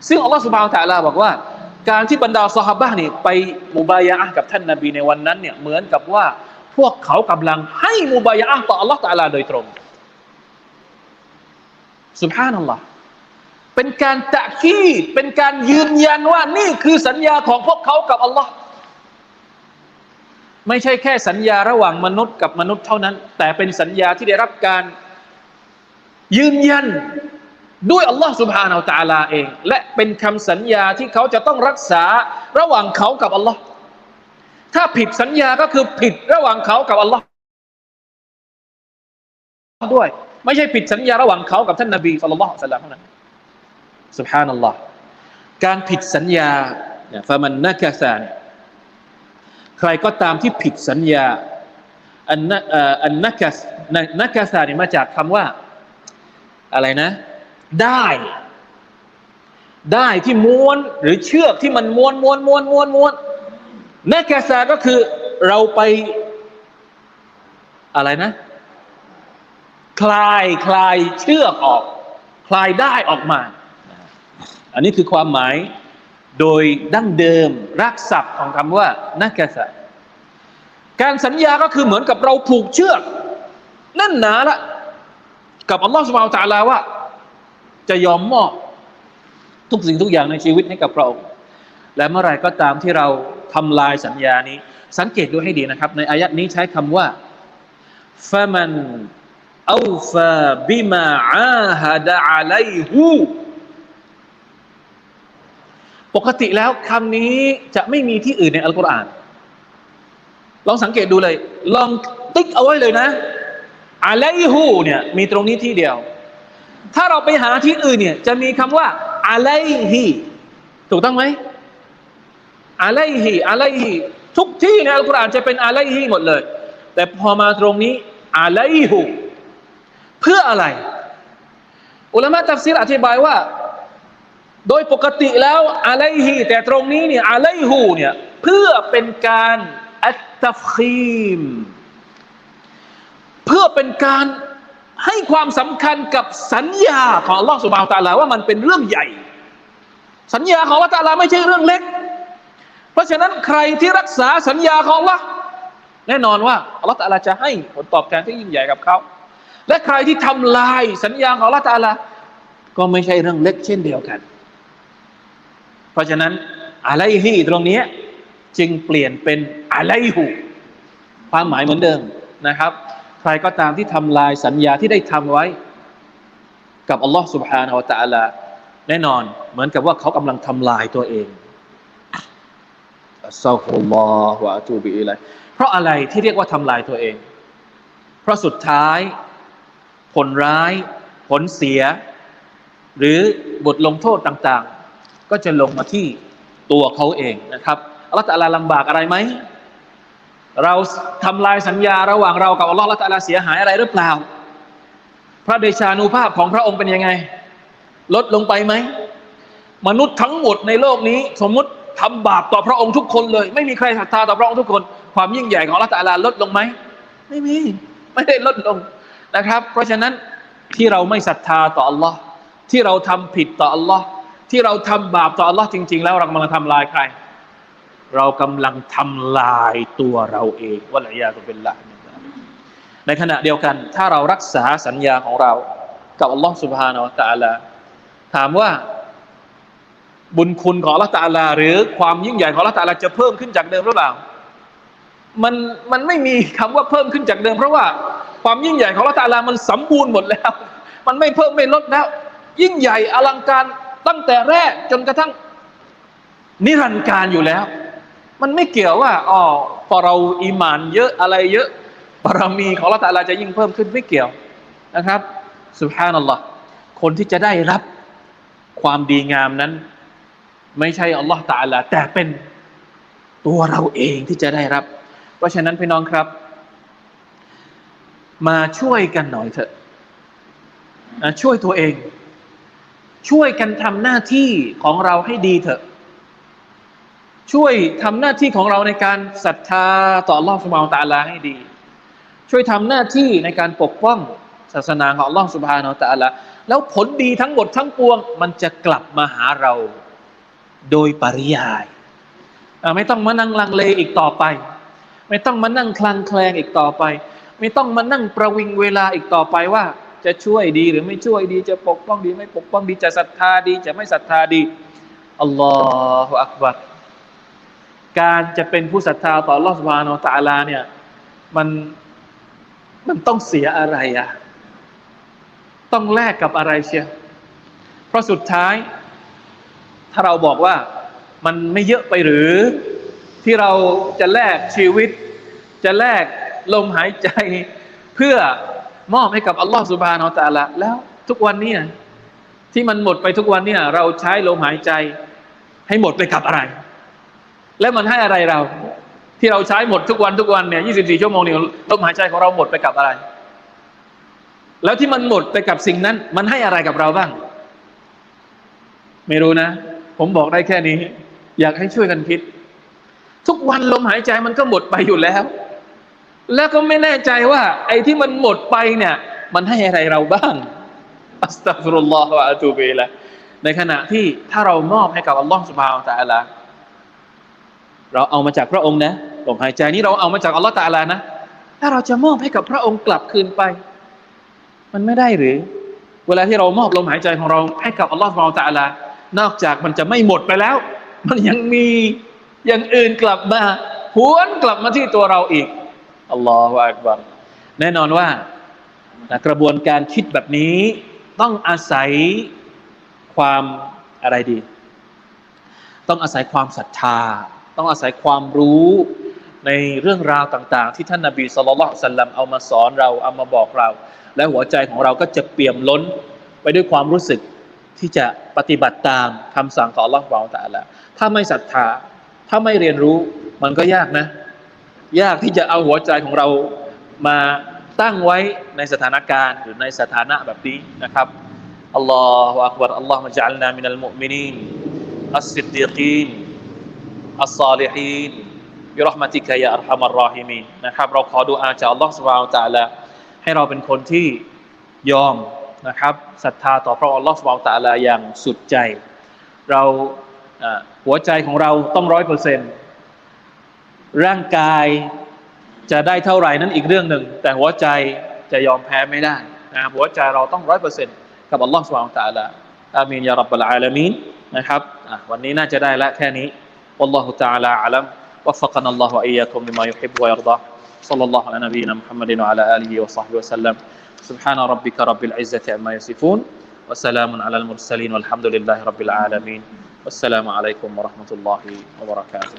ซึ่งอัลลอฮ์สุบฮานตะลาบอกว่า การที่บรรดาสหบะนี่ไปมุบายะกับท่านนบีในวันนั้นเนี่ยเหมือนกับว่าพวกเขากำลังให้มุบายะต่ออัลลอฮ์ตะลาโดยตรง สุภาพนัลลอฮ์เป็นการตะคีดเป็นการยืนยันว่านี่คือสัญญาของพวกเขากับอัลลอฮ์ไม่ใช่แค่สัญญาระหว่างมนุษย์กับมนุษย์เท่านั้น แต่เป็นสัญญาที่ได้รับการยืนยันด้วยอัลลอฮ์สุภาพนาอัลตาลาเอง และเป็นคำสัญญาที่เขาจะต้องรักษาระหว่างเขากับอัลลอฮ์ถ้าผิดสัญญาก็คือผิดระหว่างเขากับอัลลอฮ์ด้วย ไม่ใช่ผิดสัญญาระหว่างเขากับท่านนบีสุลต่านสัลลัมเท่านั้นสุบฮานัลลอฮ์การผิดสัญญาเนี่ยฟามันนักซาเนใครก็ตามที่ผิดสัญญาอันอันนักนักซาเนี่ยมาจากคำว่า อะไรนะ ได้ ได้ที่ม้วนหรือเชือกที่มันม้วนม้วนม้วนม้วนม้วนนักซาก็คือเราไปอะไรนะ คลายคลายเชือกออก คลายได้ออกมา อันนี้คือความหมายโดยดั้งเดิมรักศัพท์ของคำว่านักษาการสัญญาก็คือเหมือนกับเราผูกเชือกนั่นหนาละกับอัลลอฮฺสุบาวตะลาว่า จะยอมมอบทุกสิ่งทุกอย่างในชีวิตให้กับเรา และเมื่อไรก็ตามที่เราทำลายสัญญานี้ สังเกตดูให้ดีนะครับ ในอายัดนี้ใช้คำว่าฟะมัน อูฟาบิมาอาฮดะอะลัยฮูปกติแล้วคำนี้จะไม่มีที่อื่นในอัลกุรอาน ลองสังเกตดูเลย ลองติ๊กเอาไว้เลยนะอะลัยฮูเนี่ยมีตรงนี้ที่เดียว ถ้าเราไปหาที่อื่นเนี่ยจะมีคำว่าอะลัยฮีถูกต้องไหมอะลัยฮีอะลัยฮีทุกที่ในอัลกุรอานจะเป็นอะลัยฮีหมดเลย แต่พอมาตรงนี้อะลัยฮู เพื่ออะไร อุลามะตัฟซีรอธิบายว่า โดยปกติแล้วอะลัยฮีแต่ตรงนี้เนี่ยอะลัยฮูเนี่ยเพื่อเป็นการอัตตฟคีม เพื่อเป็นการให้ความสำคัญกับสัญญาของอัลลอฮฺสุบานตาลาว่ามันเป็นเรื่องใหญ่ สัญญาของอัลลอฮฺตาลาไม่ใช่เรื่องเล็ก เพราะฉะนั้นใครที่รักษาสัญญาของอัลลอฮฺแน่นอนว่าอัลลอฮฺตาลาจะให้ผลตอบแทนที่ยิ่งใหญ่กับเขา และใครที่ทำลายสัญญาของละตาลาก็ไม่ใช่เรื่องเล็กเช่นเดียวกัน เพราะฉะนั้นอะไรฮีตรงนี้จึงเปลี่ยนเป็นอะไรหูความหมายเหมือนเดิมนะครับ ใครก็ตามที่ทำลายสัญญาที่ได้ทำไว้ กับอัลลอฮ์สุบฮานาอัลตะลาแน่นอนเหมือนกับว่าเขากำลังทำลายตัวเองอัซาฮุลลอฮฺวะตูบิอะไรเพราะอะไรที่เรียกว่าทำลายตัวเอง เพราะสุดท้าย ผลร้าย ผลเสีย หรือบทลงโทษต่างๆ ก็จะลงมาที่ตัวเขาเองนะครับอัลลอฮฺตะลาลำบากอะไรไหมเราทำลายสัญญาระหว่างเรากับอัลลอฮฺละตะลาเสียหายอะไรหรือเปล่า พระเดชานุภาพของพระองค์เป็นยังไง ลดลงไปไหม มนุษย์ทั้งหมดในโลกนี้ สมมุติทำบาปต่อพระองค์ทุกคนเลย ไม่มีใครศรัทธาต่อพระองค์ทุกคน ความยิ่งใหญ่ของลลอฮฺตะลาลดลงไหม ไม่มี ไม่ได้ลดลง นะครับ เพราะฉะนั้นที่เราไม่ศรัทธาต่ออัลลอฮ์ที่เราทำผิดต่ออัลลอฮ์ที่เราทำบาปต่ออัลลอฮ์จริง ๆ แล้วเรากำลังทำลายใคร เรากำลังทำลายตัวเราเองว่าละยาตุเป็นละในขณะเดียวกัน ถ้าเรารักษาสัญญาของเรา กับอัลลอฮ์สุบฮานาะตะอาลาถามว่าบุญคุณของลลอฮ์ตะอาลา หรือความยิ่งใหญ่ของลลอฮ์ตะอาลาจะเพิ่มขึ้นจากเดิมหรือเปล่า มันมันไม่มีคำว่าเพิ่มขึ้นจากเดิม เพราะว่า ความยิ่งใหญ่ของลลอฮ์ตาลามันสมบูรณ์หมดแล้ว มันไม่เพิ่มไม่ลดแล้ว ยิ่งใหญ่อลังการตั้งแต่แรกจนกระทั่งนิรันดร์การอยู่แล้ว มันไม่เกี่ยวว่าอ๋อพอเราอีมานเยอะอะไรเยอะบารมีของละตาลาจะยิ่งเพิ่มขึ้นไม่เกี่ยวนะครับสุภานัลลอฮ์คนที่จะได้รับความดีงามนั้น ไม่ใช่อัลลอฮ์ตาลาแต่เป็นตัวเราเองที่จะได้รับ เพราะฉะนั้นพี่น้องครับ มาช่วยกันหน่อยเถอะช่วยตัวเอง ช่วยกันทำหน้าที่ของเราให้ดีเถอะ ช่วยทำหน้าที่ของเราในการศรัทธาต่ออัลลอฮฺสุบฮานตะลาให้ดี ช่วยทำหน้าที่ในการปกป้องศาสนาของลลอฮฺสุบฮานตะลาแล้วผลดีทั้งหมดทั้งปวง มันจะกลับมาหาเราโดยปริยาย ไม่ต้องมานั่งลังเลอีกต่อไป ไม่ต้องมานั่งคลังแคลงอีกต่อไป ไม่ต้องมานั่งประวิงเวลาอีกต่อไปว่า จะช่วยดีหรือไม่ช่วยดีจะปกป้องดี ไม่ปกป้องดีจะศรัทธาดี จะไม่ศรัทธาดีอัลลอฮฺอักบัรการจะเป็นผู้ศรัทธาต่อลอสวานอตาลาเนี่ยมันมันต้องเสียอะไรอะต้องแลกกับอะไรเชียเพราะสุดท้าย ถ้าเราบอกว่ามันไม่เยอะไปหรือ ที่เราจะแลกชีวิต จะแลก ลมหายใจเพื่อมอบให้กับอัลลอฮฺสุบานอัลตะละแล้วทุกวันนี้ที่มันหมดไปทุกวันเนี่ยเราใช้ลมหายใจ ให้หมดไปกับอะไร แล้วมันให้อะไรเรา ที่เราใช้หมดทุกวันทุกวันเนี่ย 24 ชั่วโมงเนี่ยลมหายใจของเราหมดไปกับอะไร แล้วที่มันหมดไปกับสิ่งนั้น มันให้อะไรกับเราบ้าง ไม่รู้นะ ผมบอกได้แค่นี้ อยากให้ช่วยกันคิด ทุกวันลมหายใจมันก็หมดไปอยู่แล้ว แล้วก็ไม่แน่ใจว่า ไอ้ที่มันหมดไปเนี่ย มันให้อะไรเราบ้างอัสตัฟรุลลอฮฺวะอะตูบิละในขณะที่ถ้าเรามอบให้กับอัลลอฮฺสุบฮาวตะอัลาเราเอามาจากพระองค์นะลมหายใจนี้เราเอามาจากอัลลอฮฺตะอัลานะ ถ้าเราจะมอบให้กับพระองค์กลับคืนไป มันไม่ได้หรือ เวลาที่เรามอบลมหายใจของเราให้กับอัลลอฮฺสุบฮาวตะอัลานอกจากมันจะไม่หมดไปแล้ว มันยังมีอย่างอื่นกลับมาหวนกลับมาที่ตัวเราอีก อัลลอฮฺอักบัรแน่นอนว่านะกระบวนการคิดแบบนี้ต้องอาศัยความอะไรดี ต้องอาศัยความศรัทธา ต้องอาศัยความรู้ในเรื่องราวต่าง ๆ ที่ท่านนาบีสุลต่านสัลลัมเอามาสอนเราเอามาบอกเรา และหัวใจของเราก็จะเปี่ยมล้นไปด้วยความรู้สึกที่จะปฏิบัติตามคำสั่งของอัลลอฮฺเราแต่ละถ้าไม่ศรัทธา ถ้าไม่เรียนรู้มันก็ยากนะ ยากที่จะเอาหัวใจของเรามาตั้งไว้ในสถานการณ์หรือในสถานะแบบนี้นะครับالله أكبر اللهم اجعلنا من المؤمنين الصديقين الصالحين برحمتك يا أرحم الراحمين นะครับ เราขอดูอาจากอัลลอฮฺ سبحانه وتعالى ให้เราเป็นคนที่ยอมนะครับศรัทธาต่อพระอัลลอฮฺ سبحانه وتعالى อย่างสุดใจ เราหัวใจของเราต้องร้อยเปอร์เซ็นต์ ร่างกายจะได้เท่าไหร่นั้นอีกเรื่องหนึ่ง แต่หัวใจจะยอมแพ้ไม่ได้นะหัวใจเราต้องร้อยเปอร์เซ็นต์กับอัลลอฮฺสุบฮานตะลาอามีนยารับบลอาลามีนนะครับวันนี้น่าจะได้ละแค่นี้ والله تعالى أعلم وفقنا الله وإياكم لما يحب ويرضى صلى الله على نبينا محمد وعلى آله وصحبه وسلم سبحان ربك رب العزة عما يصفون وسلام على المرسلين والحمد لله رب العالمين والسلام عليكم ورحمة الله وبركاته